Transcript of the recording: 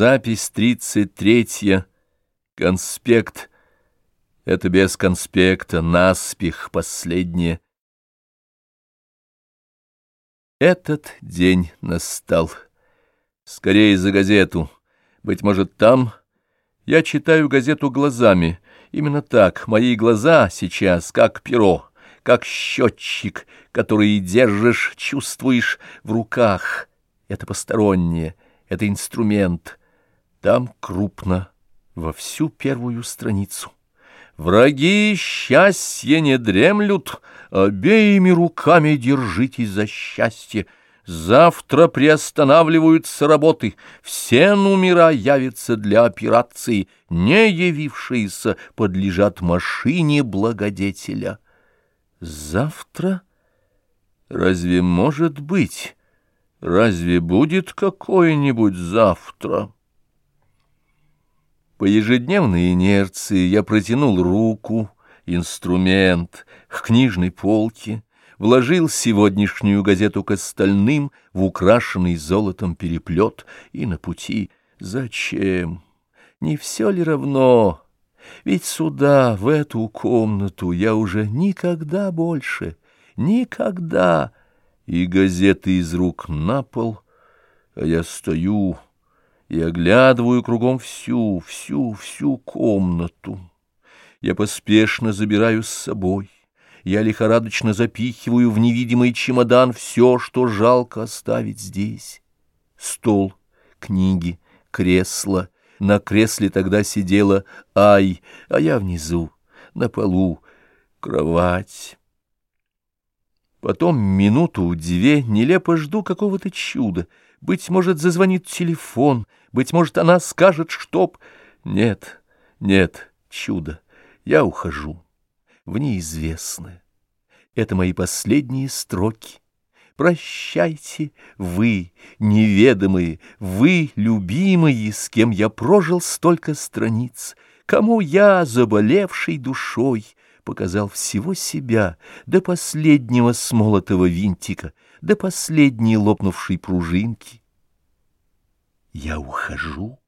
Запись тридцать третья. Конспект. Это без конспекта, наспех последнее. Этот день настал. Скорее за газету. Быть может, там... Я читаю газету глазами. Именно так. Мои глаза сейчас как перо, как счетчик, который держишь, чувствуешь в руках. Это постороннее — это инструмент. Там крупно, во всю первую страницу. Враги счастья не дремлют, обеими руками держитесь за счастье. Завтра приостанавливаются работы, все номера явятся для операции, не явившиеся подлежат машине благодетеля. Завтра? Разве может быть... Разве будет какое-нибудь завтра? По ежедневной инерции я протянул руку, инструмент, к книжной полке, вложил сегодняшнюю газету к остальным в украшенный золотом переплет и на пути. Зачем? Не все ли равно? Ведь сюда, в эту комнату, я уже никогда больше, никогда и газеты из рук на пол, а я стою и оглядываю кругом всю, всю, всю комнату. Я поспешно забираю с собой, я лихорадочно запихиваю в невидимый чемодан все, что жалко оставить здесь. Стол, книги, кресло. На кресле тогда сидела Ай, а я внизу, на полу, кровать. Потом минуту-две нелепо жду какого-то чуда. Быть может, зазвонит телефон, быть может, она скажет, чтоб... Нет, нет, чудо, я ухожу в неизвестное. Это мои последние строки. Прощайте, вы, неведомые, вы, любимые, с кем я прожил столько страниц, кому я, заболевший душой, показал всего себя, до последнего смолотого винтика, до последней лопнувшей пружинки. Я ухожу.